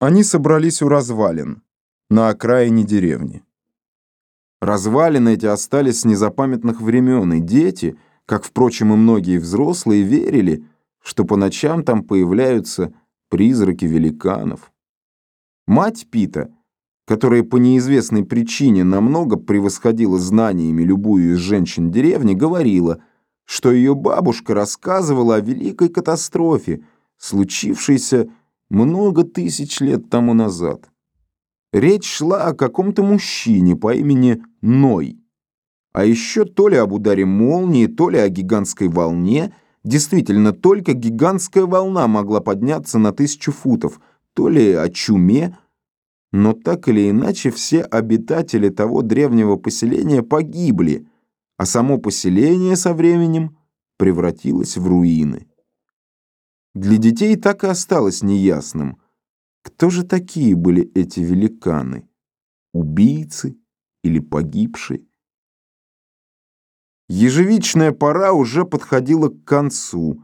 Они собрались у развалин, на окраине деревни. Развалины эти остались с незапамятных времен, и дети, как, впрочем, и многие взрослые, верили, что по ночам там появляются призраки великанов. Мать Пита, которая по неизвестной причине намного превосходила знаниями любую из женщин деревни, говорила, что ее бабушка рассказывала о великой катастрофе, случившейся много тысяч лет тому назад. Речь шла о каком-то мужчине по имени Ной. А еще то ли об ударе молнии, то ли о гигантской волне. Действительно, только гигантская волна могла подняться на тысячу футов, то ли о чуме. Но так или иначе все обитатели того древнего поселения погибли, а само поселение со временем превратилось в руины. Для детей так и осталось неясным, кто же такие были эти великаны? Убийцы или погибшие? Ежевичная пора уже подходила к концу,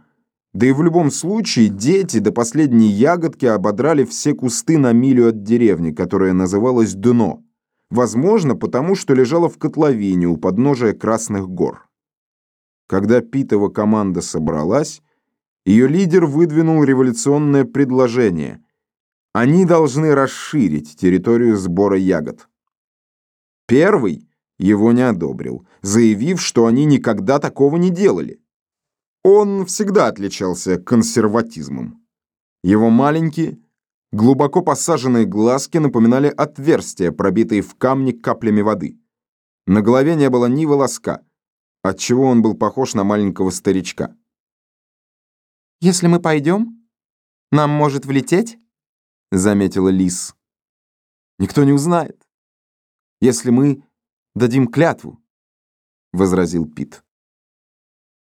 да и в любом случае дети до последней ягодки ободрали все кусты на милю от деревни, которая называлась Дно, возможно, потому что лежала в котловине у подножия Красных гор. Когда Питова команда собралась, ее лидер выдвинул революционное предложение. Они должны расширить территорию сбора ягод. Первый его не одобрил, заявив, что они никогда такого не делали. Он всегда отличался консерватизмом. Его маленькие, глубоко посаженные глазки напоминали отверстия, пробитые в камне каплями воды. На голове не было ни волоска, отчего он был похож на маленького старичка. «Если мы пойдем, нам может влететь?» — заметила Лис. «Никто не узнает, если мы дадим клятву», — возразил Пит.